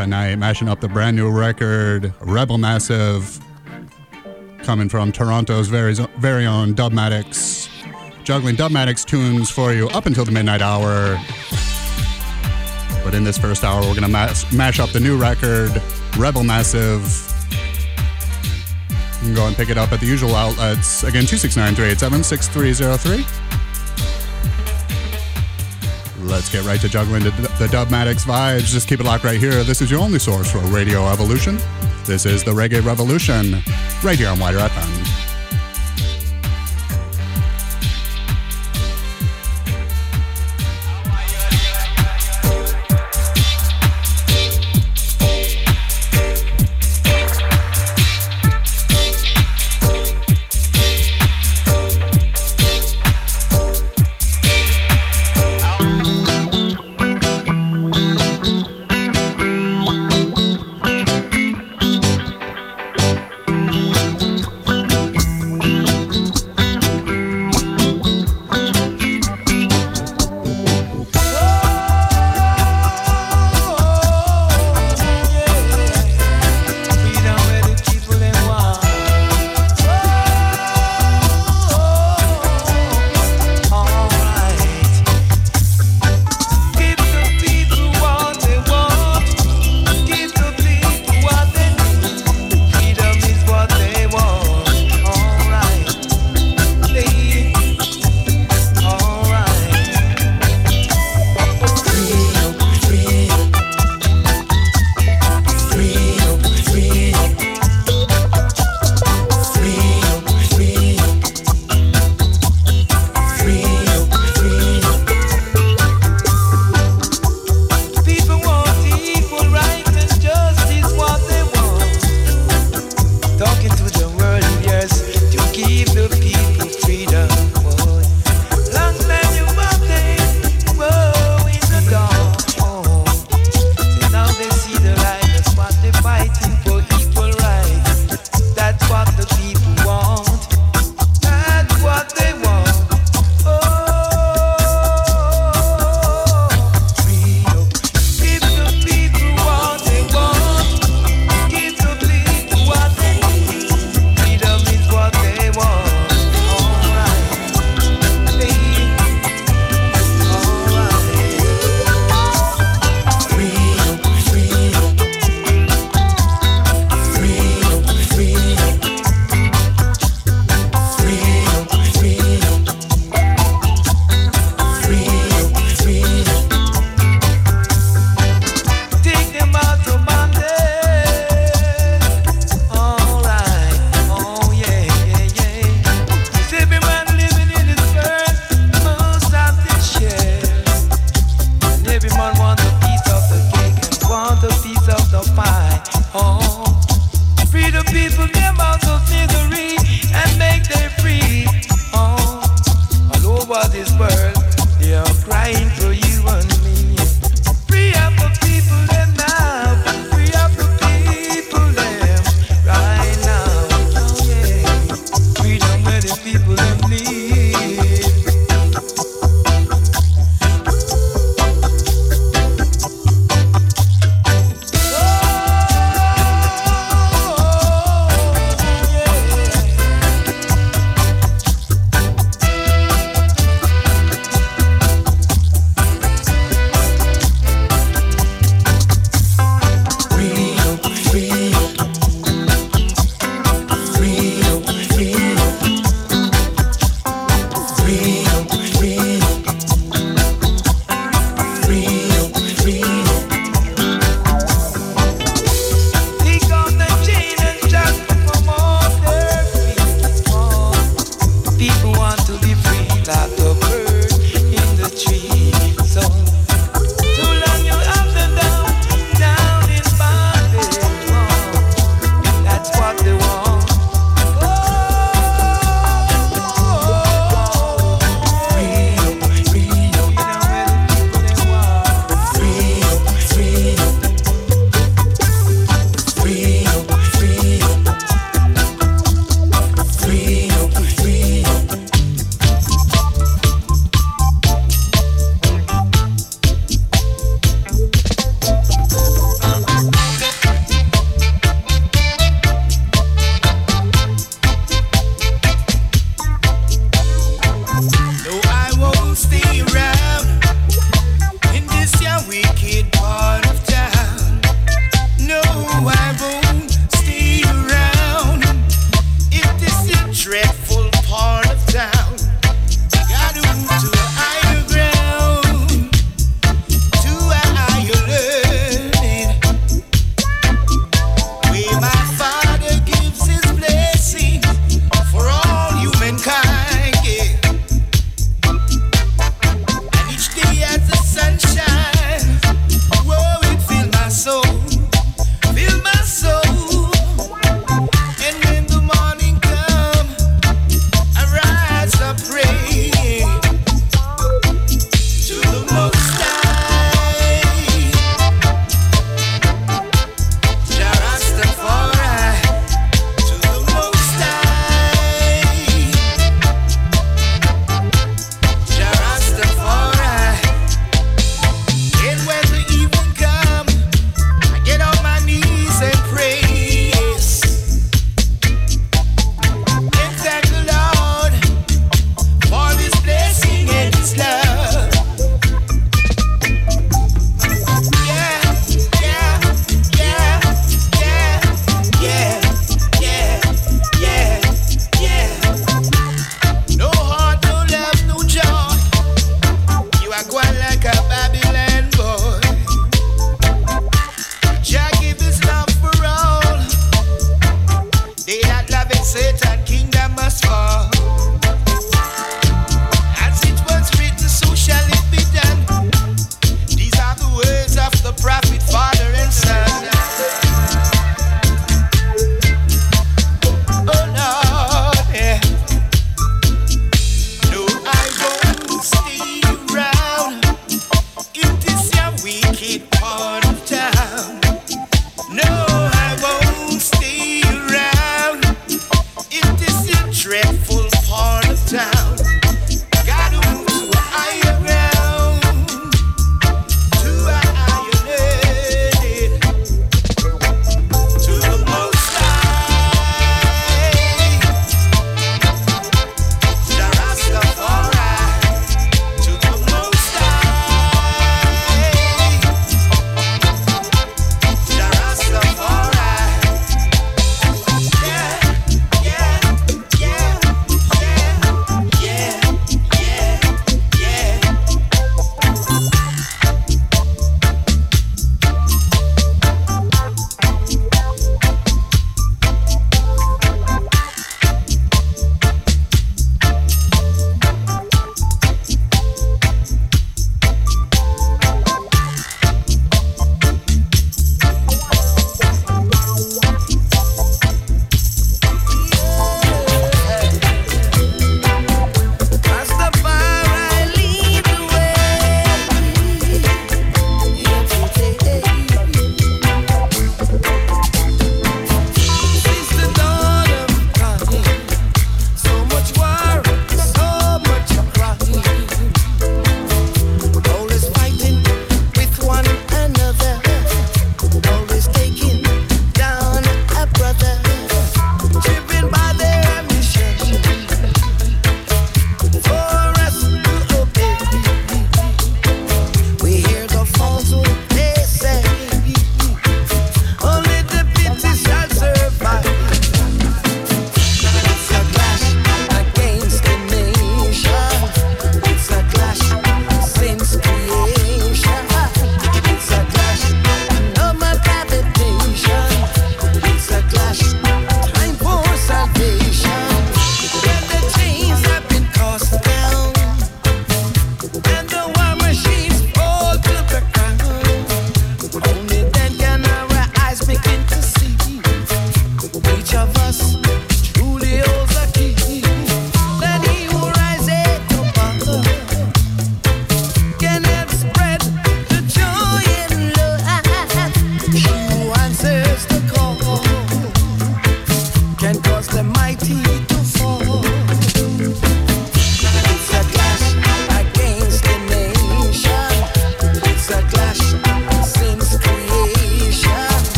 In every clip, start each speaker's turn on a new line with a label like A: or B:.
A: Tonight, mashing up the brand new record, Rebel Massive, coming from Toronto's very, very own Dubmatix. Juggling Dubmatix tunes for you up until the midnight hour. But in this first hour, we're going to mash, mash up the new record, Rebel Massive. You can go and pick it up at the usual outlets. Again, 269 387 6303. Get right to juggling the, the Dubmatix vibes. Just keep it locked right here. This is your only source for Radio Evolution. This is the Reggae Revolution, right here on WIDR FM.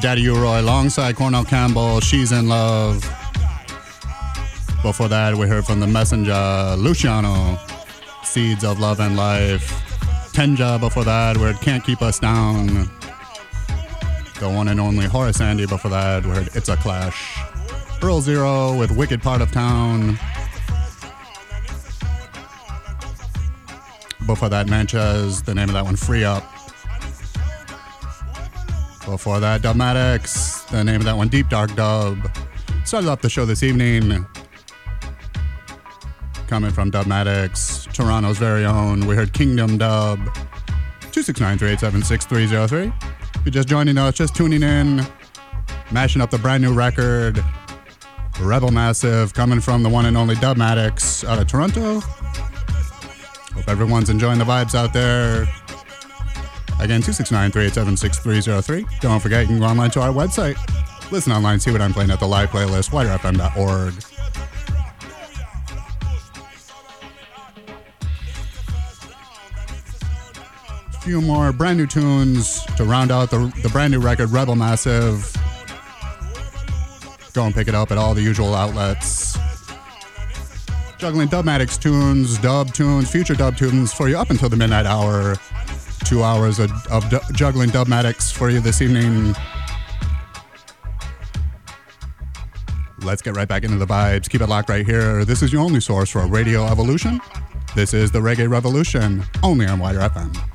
B: Daddy
A: U-Roy alongside Cornell Campbell, She's in Love. Before that, we heard from The Messenger, Luciano, Seeds of Love and Life. Tenja before that, we heard Can't Keep Us Down. The one and only Horace Andy before that, we heard It's a Clash. Earl Zero with Wicked Part of Town. Before that, Manchez. the name of that one, Free Up. Before that, Dubmatix, the name of that one, Deep Dark Dub. Started off the show this evening. Coming from Dubmatix, Toronto's very own, we heard Kingdom Dub, 269 If you're just joining us, just tuning in, mashing up the brand new record, Rebel Massive, coming from the one and only Dubmatix out of Toronto. Hope everyone's enjoying the vibes out there. Again, 269 387 6303. Don't forget, you can go online to our website. Listen online, see what I'm playing at the live playlist, widerfm.org. few more brand new tunes to round out the, the brand new record, Rebel Massive. Go and pick it up at all the usual outlets. Juggling Dubmatix tunes, dub tunes, future dub tunes for you up until the midnight hour two hours of, of dub juggling Dubmatix for you this evening. Let's get right back into the vibes. Keep it locked right here. This is your only source for Radio Evolution. This is the Reggae Revolution, only on Wider FM.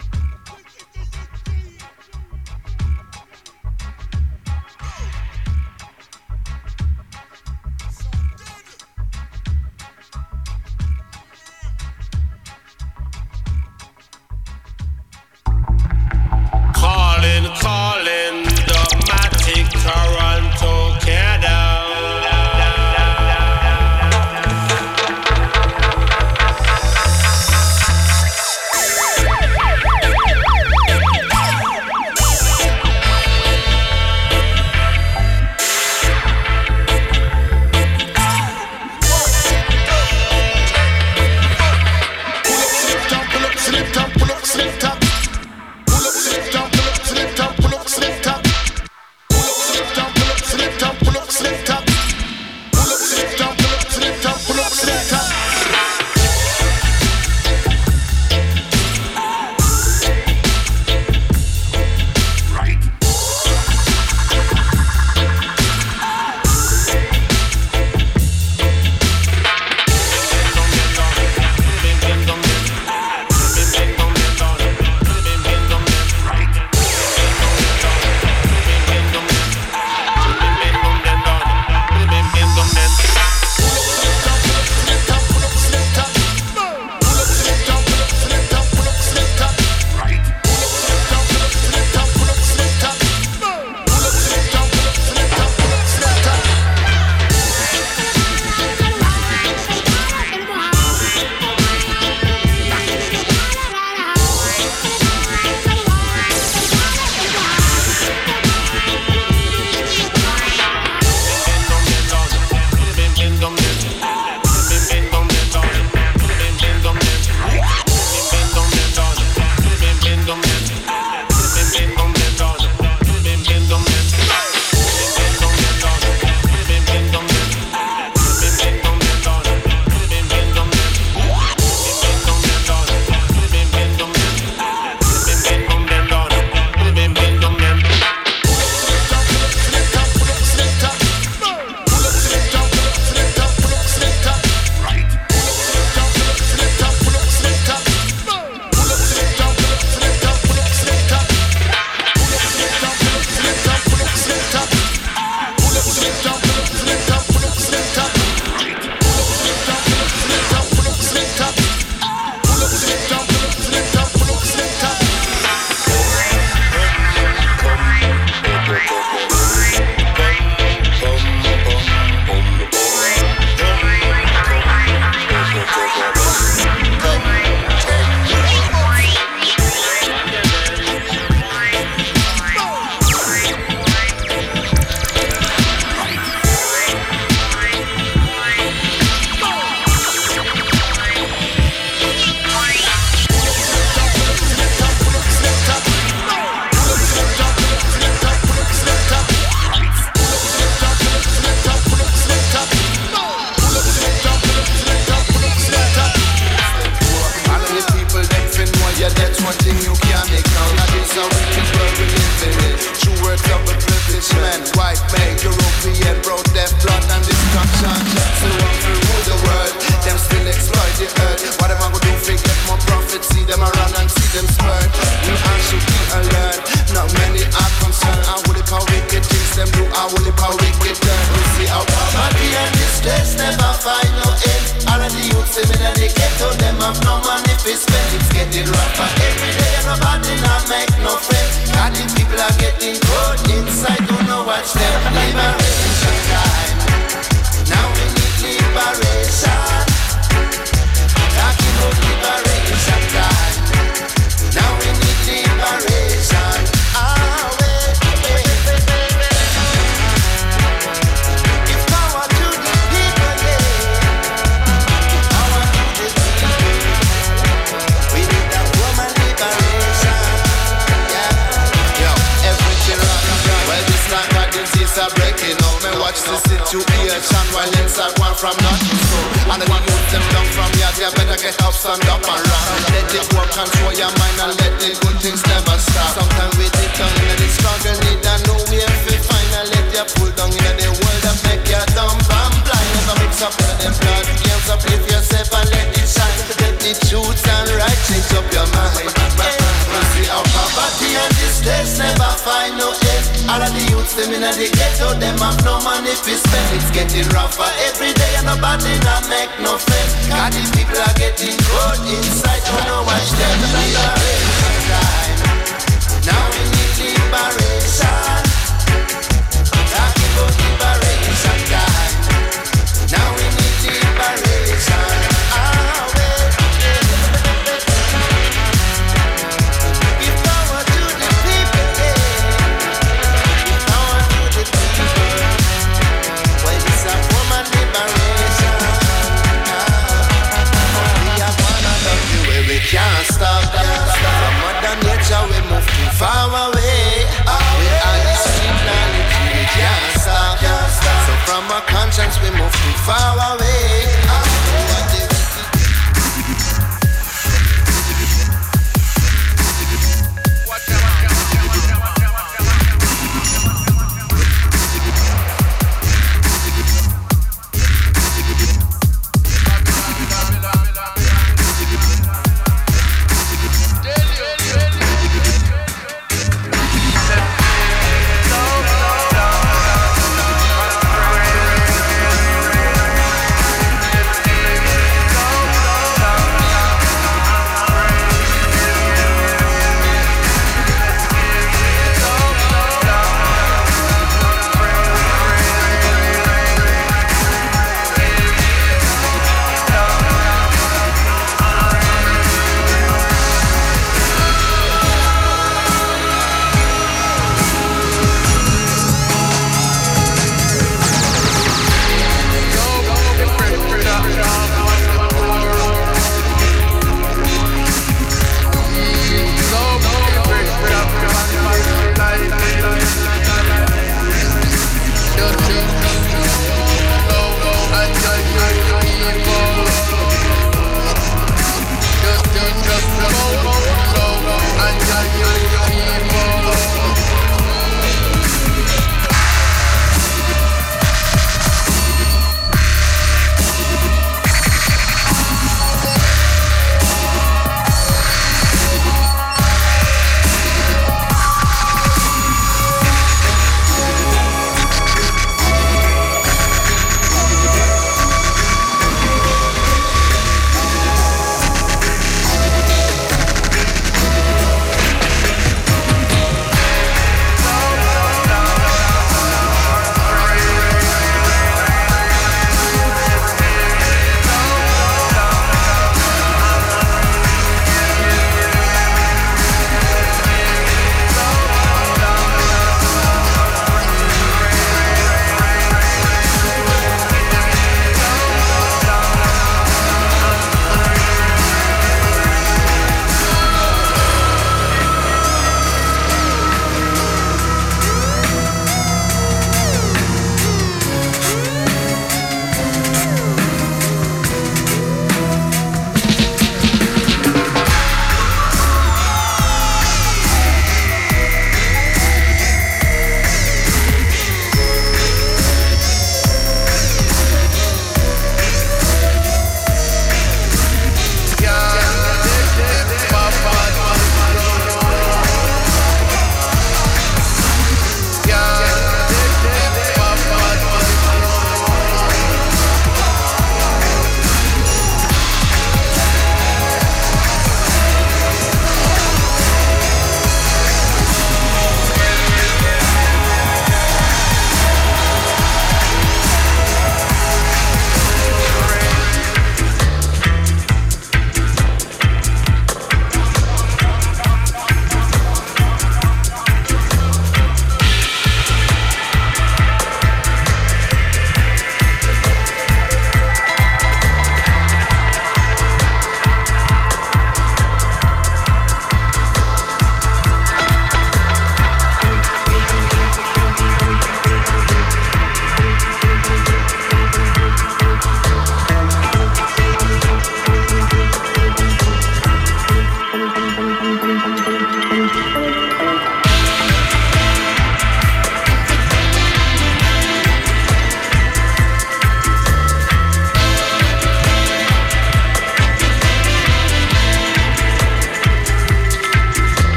C: While inside one from nothing so And the youth them down from yard, you better get up, stand up and run. Let it work, control your mind and let the good things never stop. Sometimes we deep down in the struggle, need a know where to find. And let you pull down in the world that make you dumb and blind. Never mix up in the blood, games up, live yourself and let it shine. Let the truth and right change up your mind You see how poverty and distress never find no end. All of the youths them in the ghetto, them have no money to spend. It's getting rougher every day and nobody not make no friends. Cause these people are getting cold inside, don't know watch them liberation time Now we need liberation far away.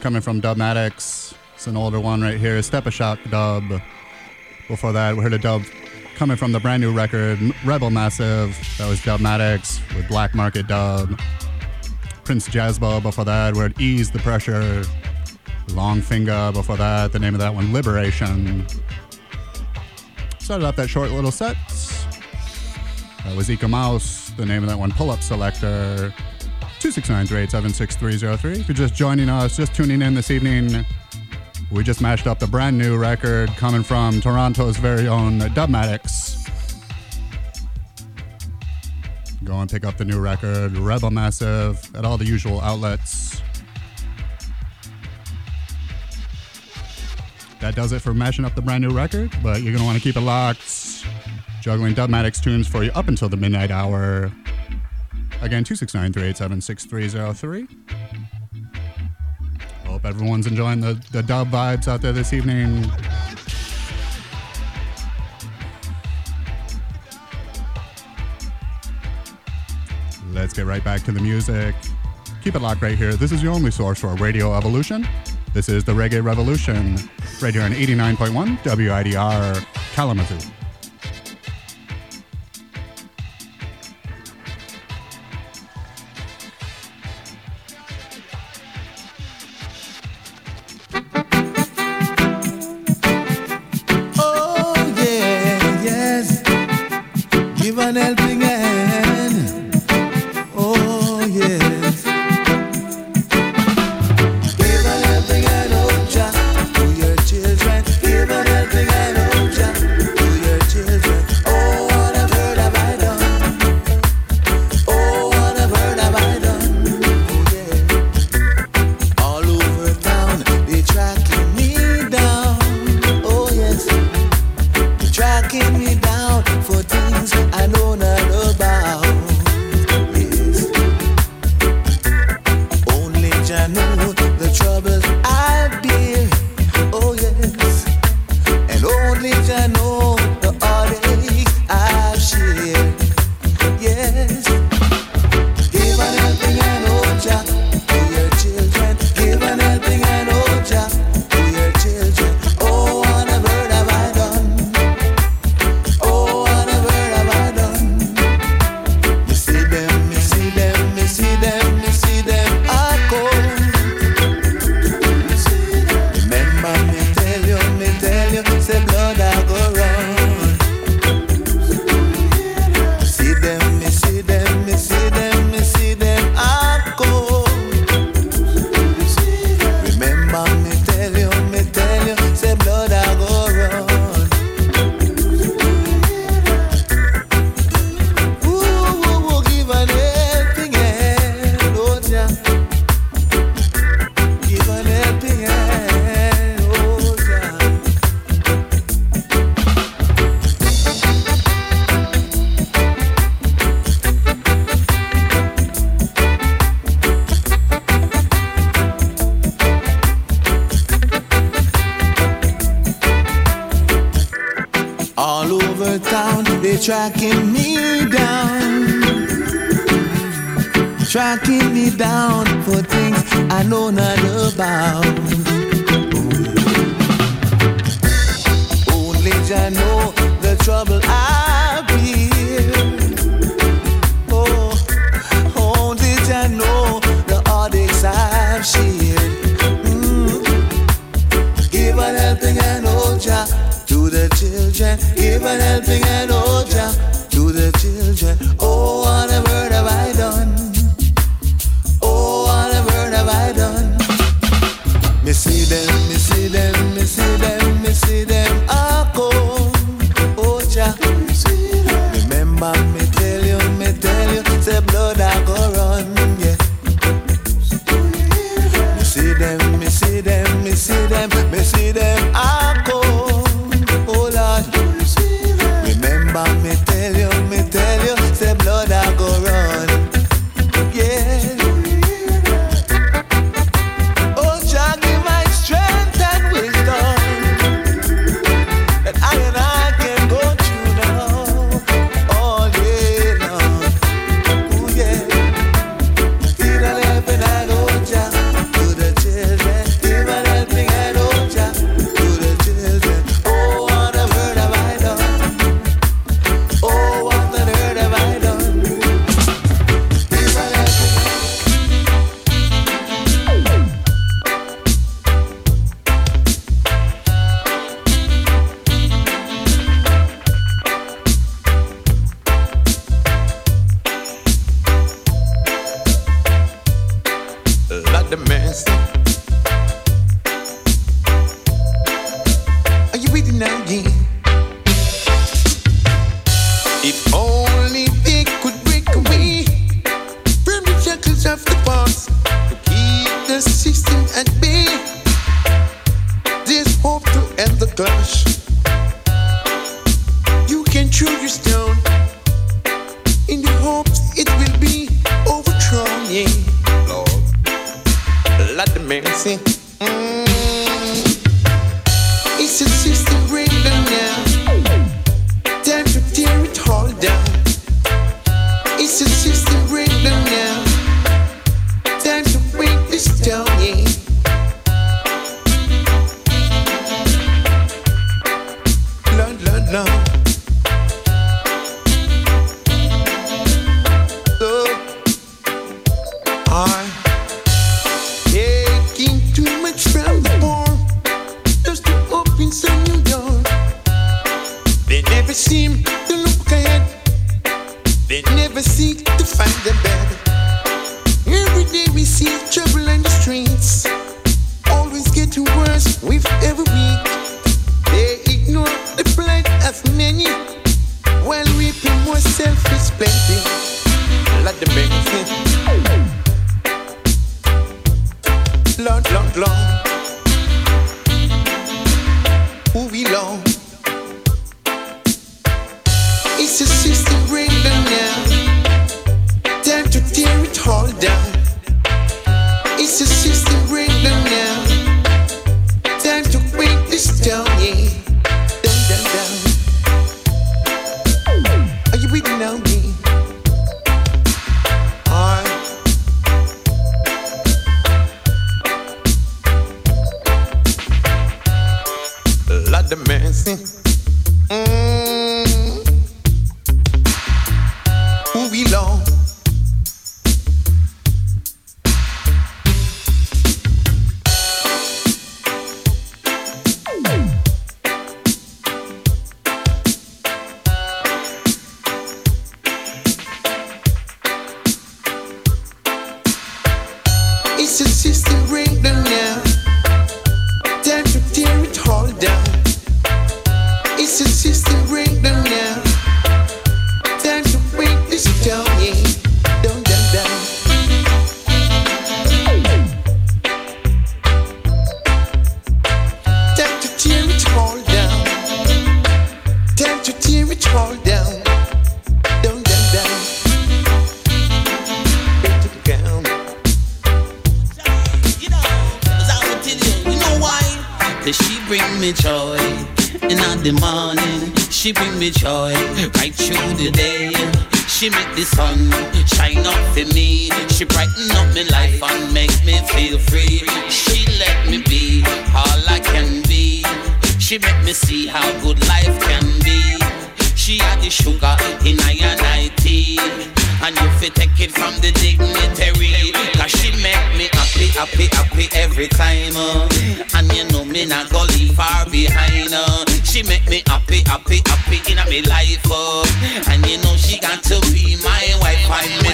D: Coming from Dubmatix. It's an older one right here, Steppa Shock dub. Before that, we heard a dub coming from the brand new record, Rebel Massive. That was Dubmatix with Black Market dub. Prince Jazzbo before that, we heard Ease the Pressure. Longfingah before that, the name of that one, Liberation. Started off that short little set. That was Eek A Mouse, the name of that one, Pull Up Selector. 269 If you're just joining us, just tuning in this evening, we just mashed up the brand new record coming from Toronto's very own Dubmatix. Go and pick up the new record, Rebel Massive, at all the usual outlets. That does it for mashing up the brand new record, but you're going to want to keep it locked. Juggling Dubmatix tunes for you up until the midnight hour. Again, 269 387 6303. Hope everyone's enjoying the, the dub vibes out there this evening. Let's get right back to the music. Keep it locked right here. This is your only source for Radio Evolution. This is the Reggae Revolution, right here on 89.1 WIDR Kalamazoo.
E: Happy, happy, every time uh. And you know me not go leave far behind uh. She make me happy, happy, happy in my life uh. And you know she got to be my wife I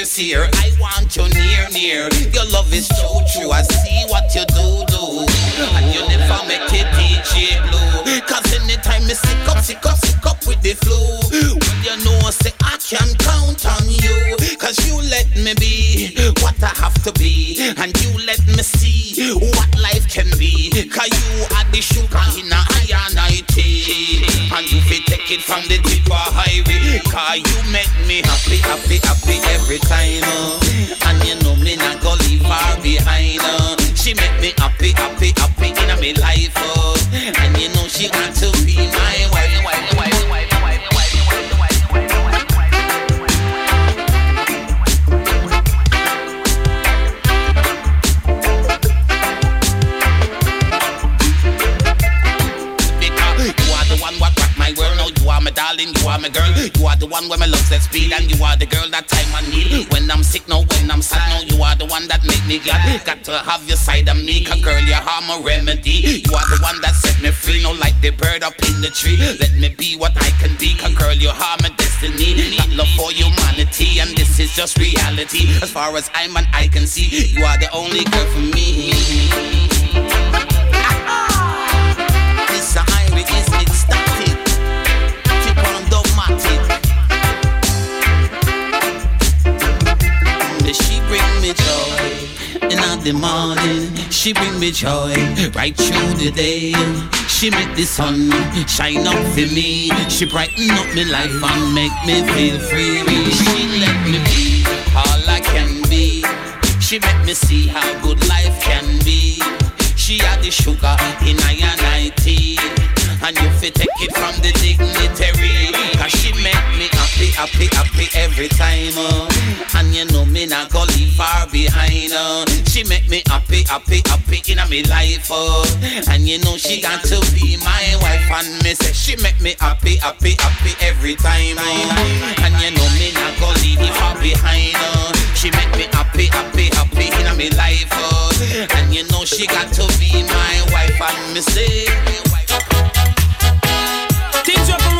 E: I want you near, near. Your love is so true. I see what you do, do. And you never make it DJ blue. Cause anytime me sick up, sick up, sick up with the flu. When you know I say I can count on you. Cause you let me be what I have to be. And you let me see what life can be. Cause you are the sugar in a take it from the tip of highway Cause you make me happy, happy, happy every time uh. And you know me not go leave far behind uh. She make me happy, happy, happy in my life uh. And you know she got to darling, you are my girl. You are the one where my love set speed, and you are the girl that time I need. When I'm sick, no, when I'm sad, no, you are the one that make me glad. Got to have your side of me, cause girl, you are my remedy. You are the one that set me free, no like the bird up in the tree. Let me be what I can be, cause girl, you are my destiny. Got love for humanity, and this is just reality. As far as I'm and I can see, you are the only girl for me. of the morning, she bring me joy right through the day. She make the sun shine up for me. She brighten up my life and make me feel free. She let me be all I can be. She make me see how good life can be. She had the sugar in my and I tea. And you fit take it from the dignitary. Cause she make happy, happy every time. Uh. And you know me not go leave far behind. Uh. She make me happy, happy, happy in a me life. Uh. And you know she got to be my wife and me say she make me happy, happy, happy every time. Uh. And you know me not go leave far behind. Uh. She make me happy, happy, happy in a me life. Uh. And you know she got to be my wife and me say.
F: Things.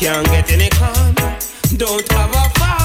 F: Can't get any calm. Don't have a
G: fight.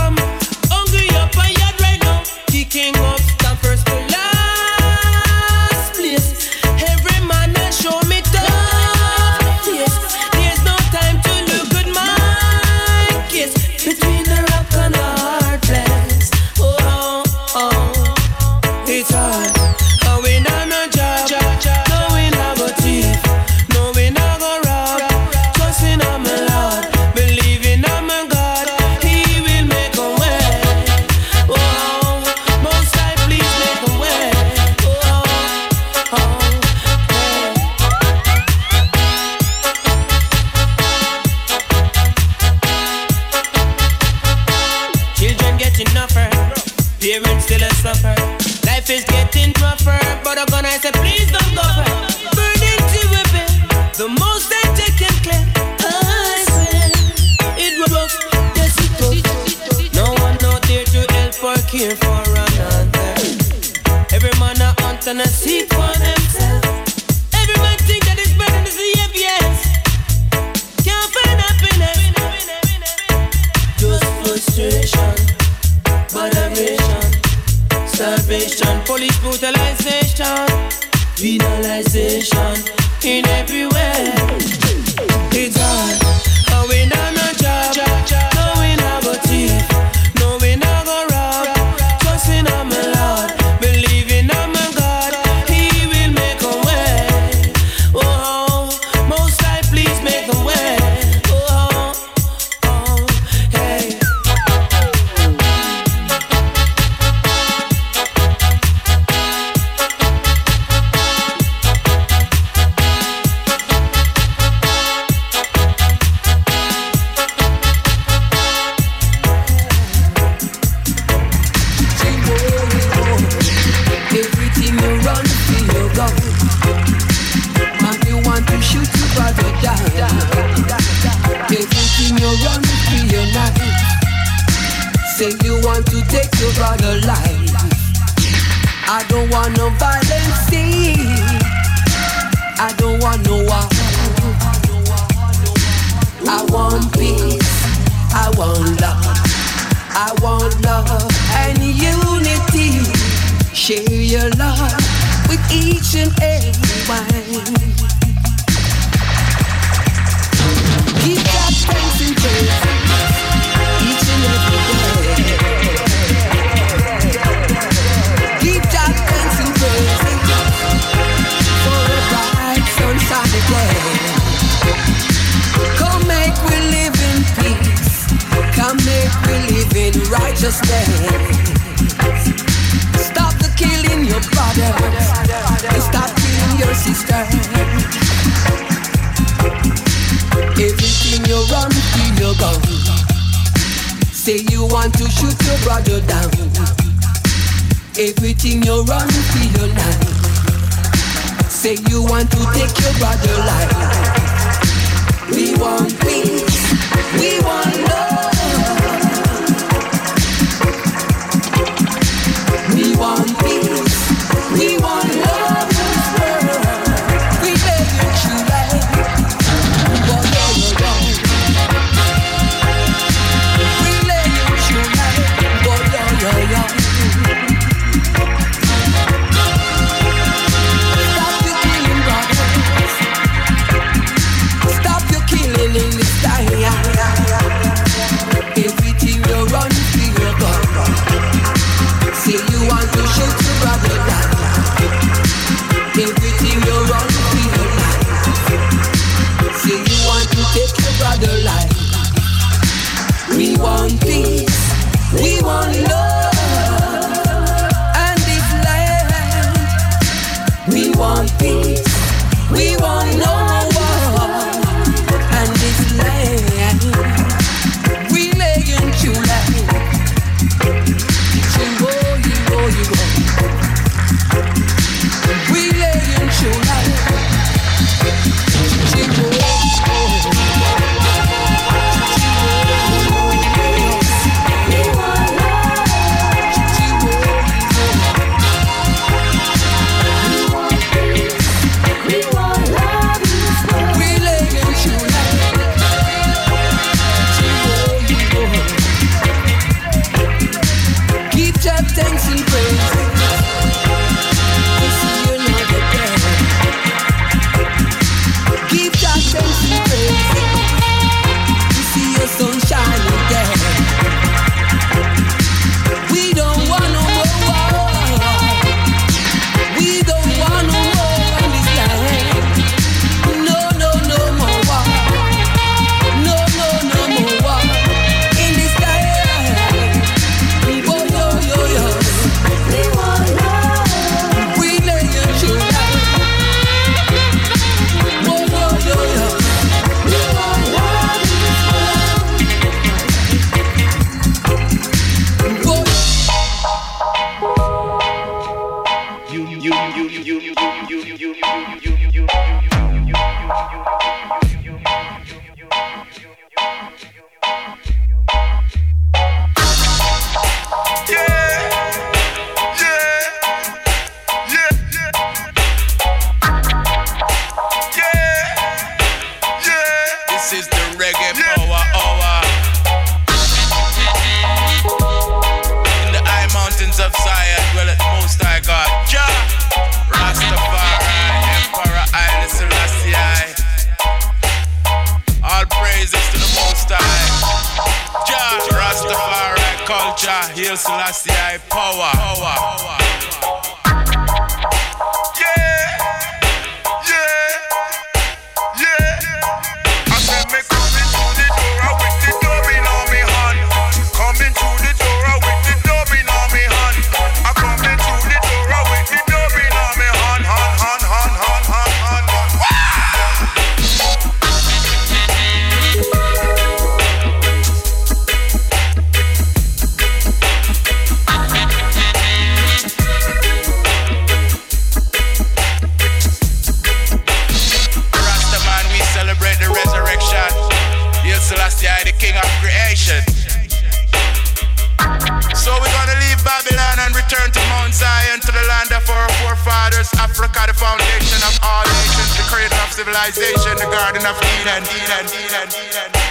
G: Garden of Eden, Eden, Eden, Eden.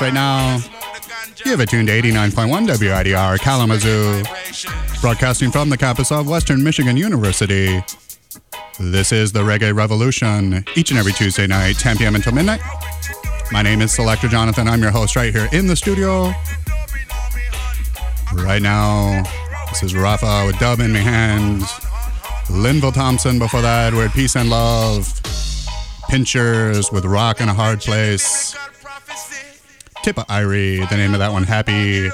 A: Right now you have it tuned to 89.1 WIDR Kalamazoo, broadcasting from the campus of Western Michigan University. This is the Reggae Revolution, each and every Tuesday night, 10 p.m. until midnight. My name is Selector Jonathon. I'm your host right here in the studio. Right now, this is Raffa with Dub in my hand. Linval Thompson before that, we're at Peace and Love. Pinchers with Rock in a Hard Place. Tippa Irie, the name of that one, Happy.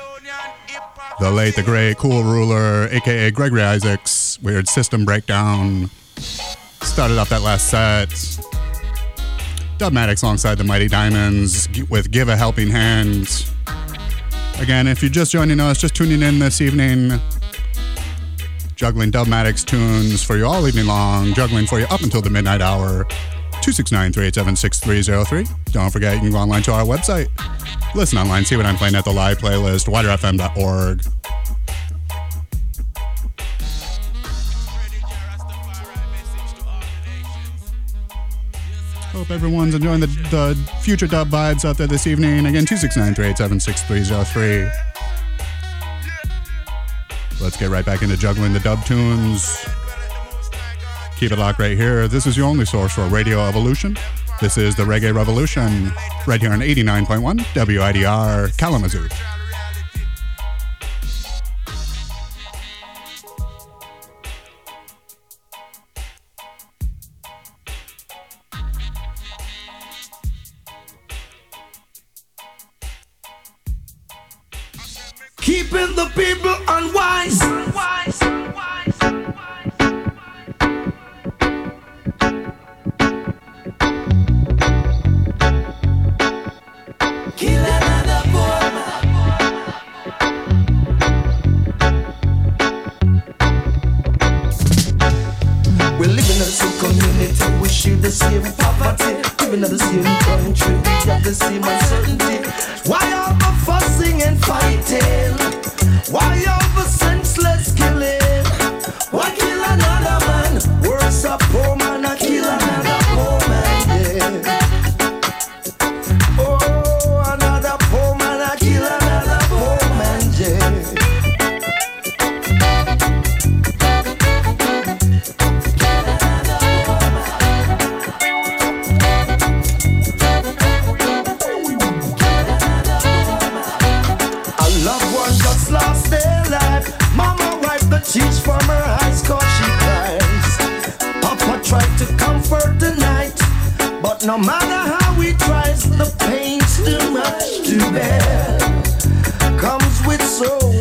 A: The late, the great, cool ruler, aka Gregory Isaacs, Weird System Breakdown. Started off that last set. Dubmatix alongside the Mighty Diamonds with Give a Helping Hand. Again, if you're just joining us, just tuning in this evening, juggling Dubmatix tunes for you all evening long, juggling for you up until the midnight hour. 269 387 6303. Don't forget, you can go online to our website. Listen online, see what I'm playing at the live playlist, widrfm.org. Hope everyone's enjoying the, the future dub vibes out there this evening. Again, 269 387 6303. Let's get right back into juggling the dub tunes. Keep it locked right here. This is your only source for Radio Evolution. This is the Reggae Revolution, right here on 89.1 WIDR Kalamazoo.
H: Keeping the people unwise. Kill share the same poverty. Living in the same country, have the same uncertainty. Why all the fussing and fighting? Why all the no matter how we tries, the pain's too much to bear. Comes with so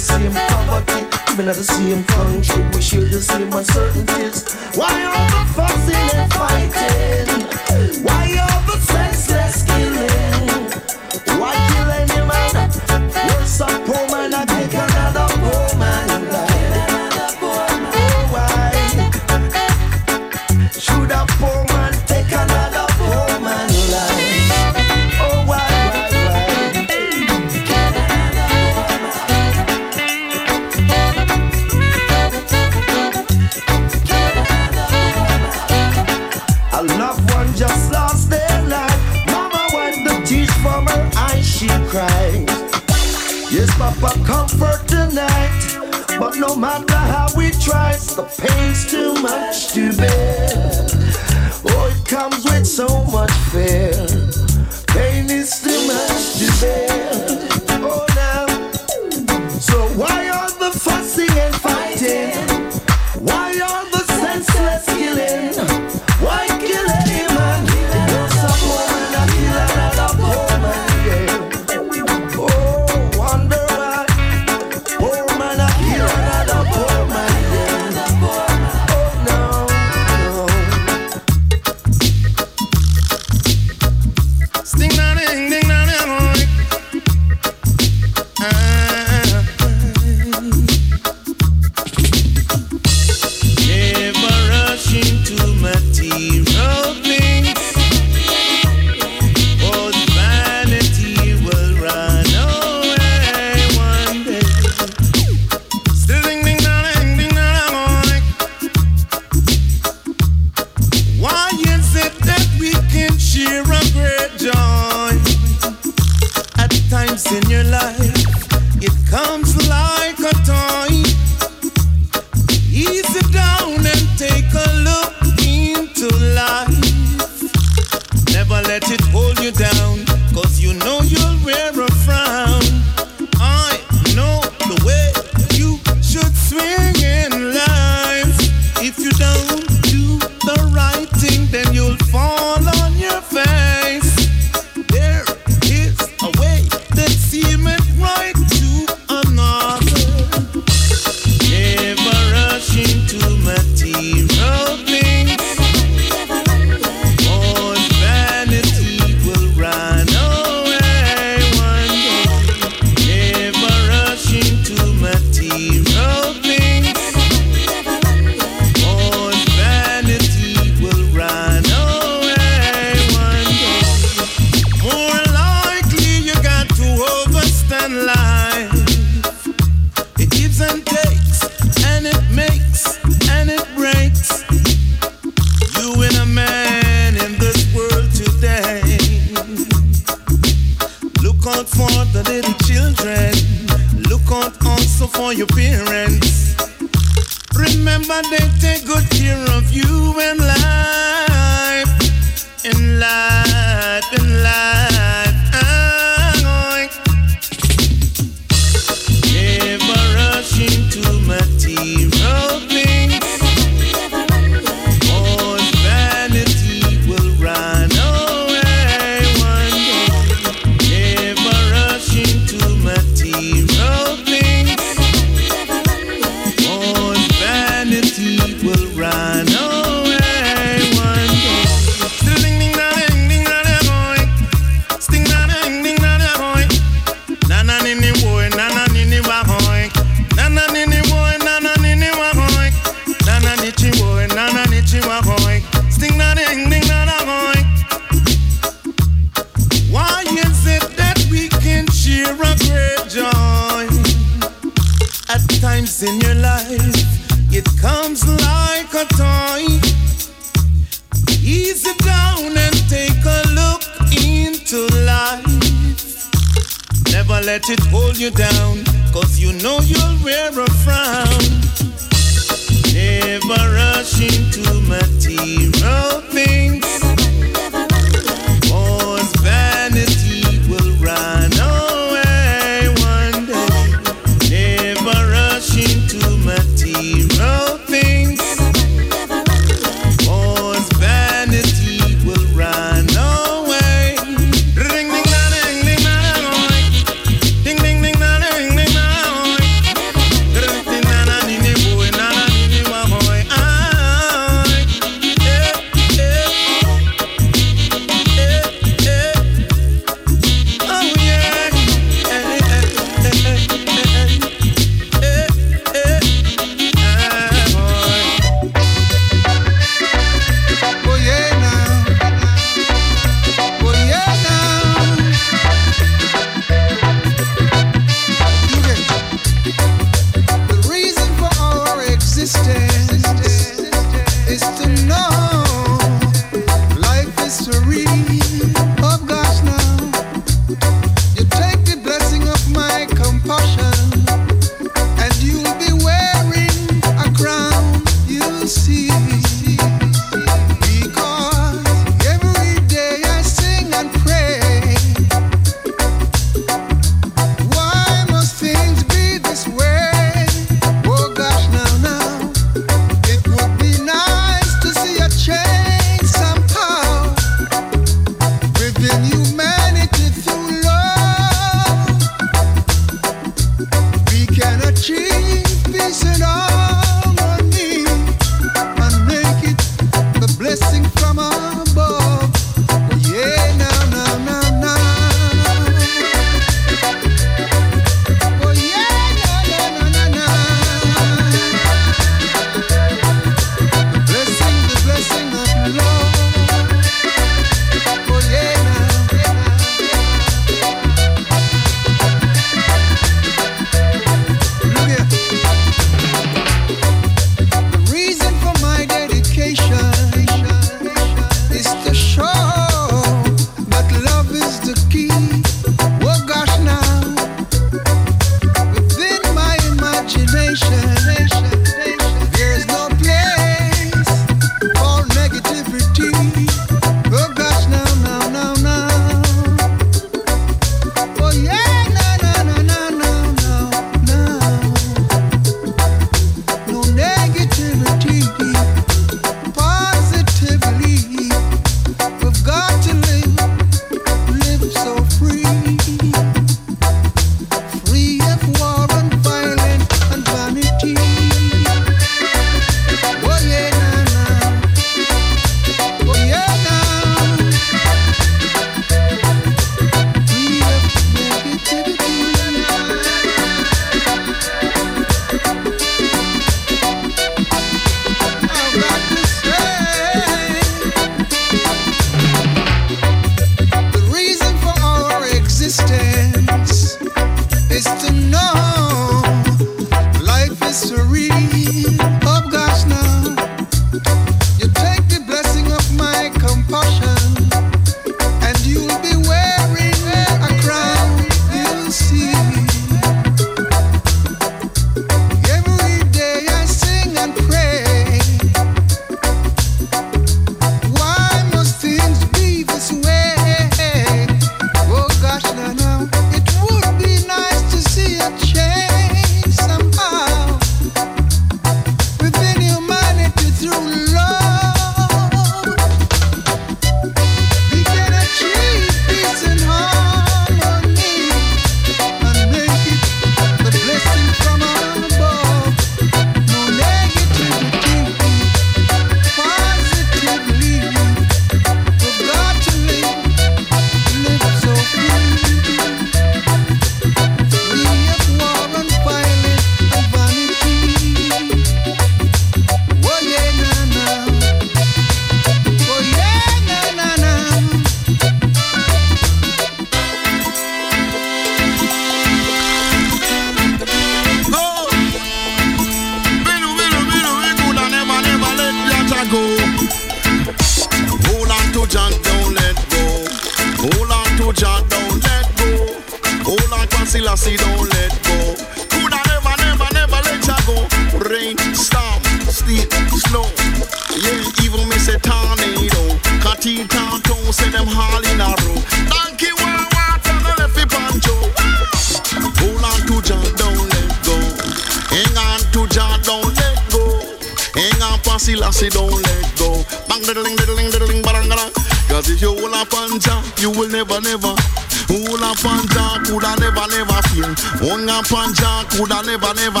G: woulda never, never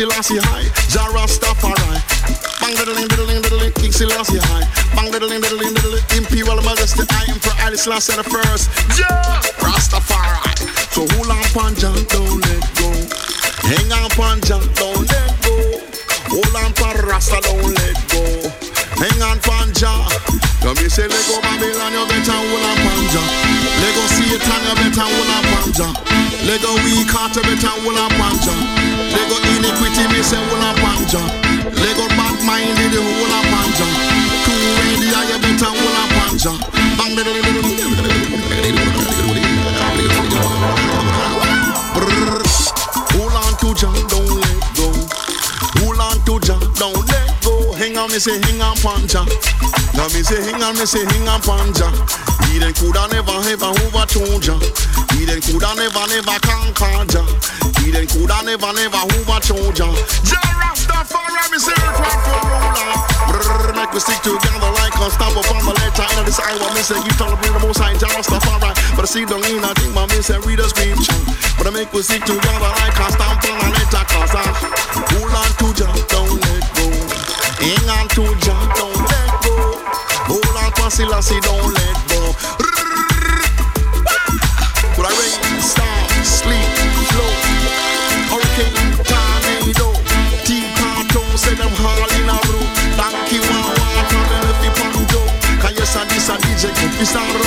I: Selassie high, Jah Rastafari. Bang diddling diddling diddling, King Selassie high. Bang diddling diddling diddling, Imperial Majesty. I am for Alice Selassie the first. Yeah, Rastafari. So hold on, Panjan, don't let go. Hang on, Panjan, don't let go. Hold on, Pan Rasta, don't let go. Hang on, Panja. Let me say, let go Babylon, you better hold on, Panja. Let go Satan, you better hold on, Panja. Let go weak heart, you better hold on, Panja. They got iniquity, me say whole a panja. They got bad mind in the whole a panja. Too Two I you better whole a panja. Bang, Hold on to Jah, don't let go. Hold on to Jah, don't let go. Hang me say hang on, panja. Now me say hang on, me say hang on, panja. He then coulda never ever overthrown Jah. He then coulda never never conquer Jah. He then coulda never never overthrow Jah. Jah Rastafari it earthquake for ruler. Make we stick together like a stamp on the letter. End this I want me say you tell me the most high Jah Rastafari. But I see don't I think my miss and read the scripture. But I make we stick together like a stamp on the letter. Cause I hold on to Jah, don't let go. Hang on to Jah, don't let go. Hold on to Selassie, don't let go. Thank you.
J: Yes, I.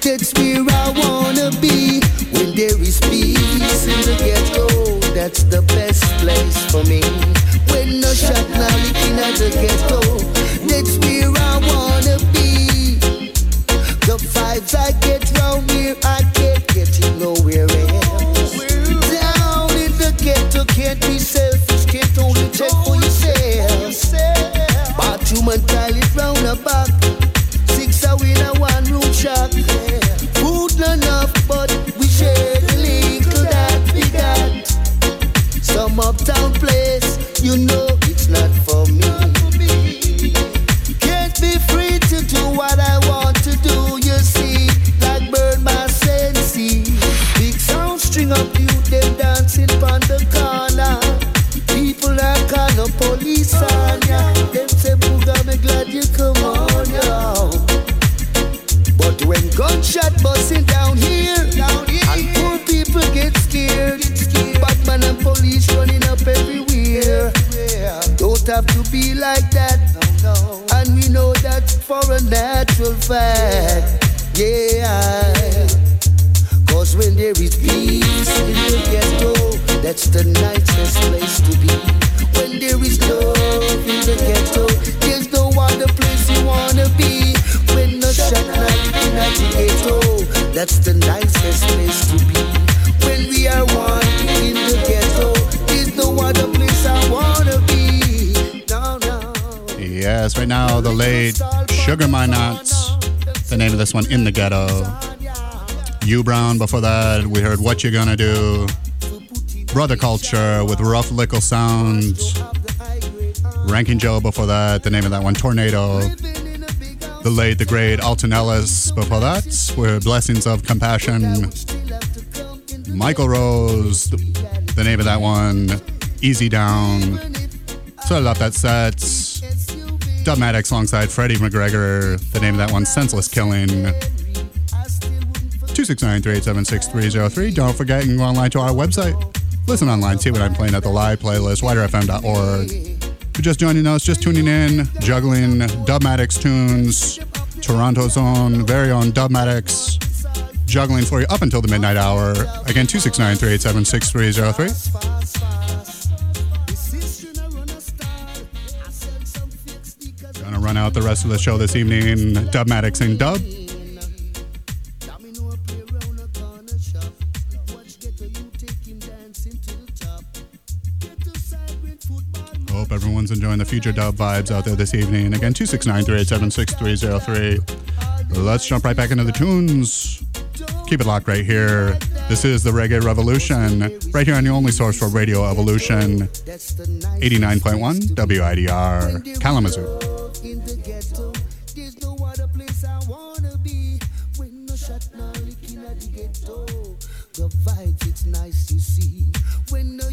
H: that's where I wanna be. When there is peace in the ghetto, that's the best place for me. When no shot now at the ghetto, that's where I wanna The
A: late Sugar Minott. The name of this one, In the Ghetto. U Brown, before that, we heard What You Gonna Do. Brother Culture with Rough Lickle Sounds. Ranking Joe before that, the name of that one, Tornado. The late, the great Alton Ellis before that, with Blessings of Compassion. Michael Rose, the, the name of that one, Easy Down. Started off that set. Dubmatix alongside Freddie McGregor. The name of that one, Senseless Killing. 269-387-6303. Don't forget, you can go online to our website. Listen online, see what I'm playing at the live playlist, widrfm.org. If you're just joining us, just tuning in, juggling Dubmatix tunes, Toronto's own, very own Dubmatix, juggling for you up until the midnight hour. Again, 269-387-6303. Out the rest of the show this evening. Dubmatix in dub. Hope everyone's enjoying the future dub vibes out there this evening. Again, 269 387 6303. Let's jump right back into the tunes. Keep it locked right here. This is the Reggae Revolution, right here on the only source for Radio Evolution, 89.1 WIDR, Kalamazoo.
H: Nice to see. When no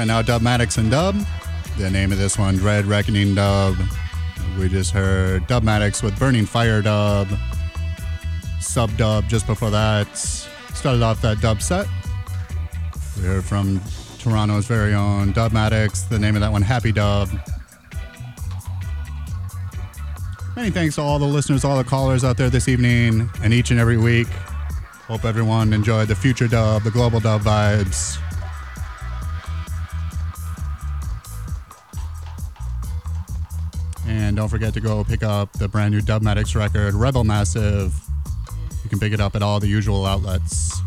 A: right now, Dubmatix and Dub. The name of this one, Dread Reckoning Dub. We just heard Dubmatix with Burning Fire Dub. sub dub just before that. Started off that dub set. We heard from Toronto's very own Dubmatix. The name of that one, Happy Dub. Many thanks to all the listeners, all the callers out there this evening and each and every week. Hope everyone enjoyed the future dub, the global dub vibes. Don't forget to go pick up the brand new Dubmatix record, Rebel Massive. You can pick it up at all the usual outlets.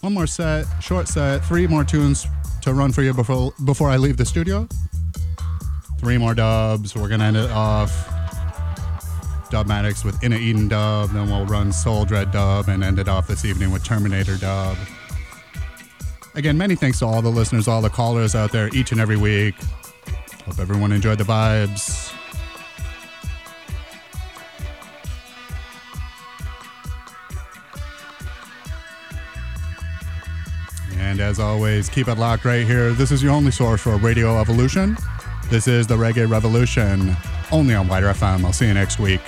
A: One more set, short set, three more tunes to run for you before before I leave the studio. Three more dubs. We're gonna end it off. Dubmatix with Inna Eden dub, then we'll run Soul Dread dub and end it off this evening with Terminator dub. Again, many thanks to all the listeners, all the callers out there each and every week. Hope everyone enjoyed the vibes. And as always, keep it locked right here. This is your only source for Radio Evolution. This is the Reggae Revolution, only on WIDR FM. I'll see you next week.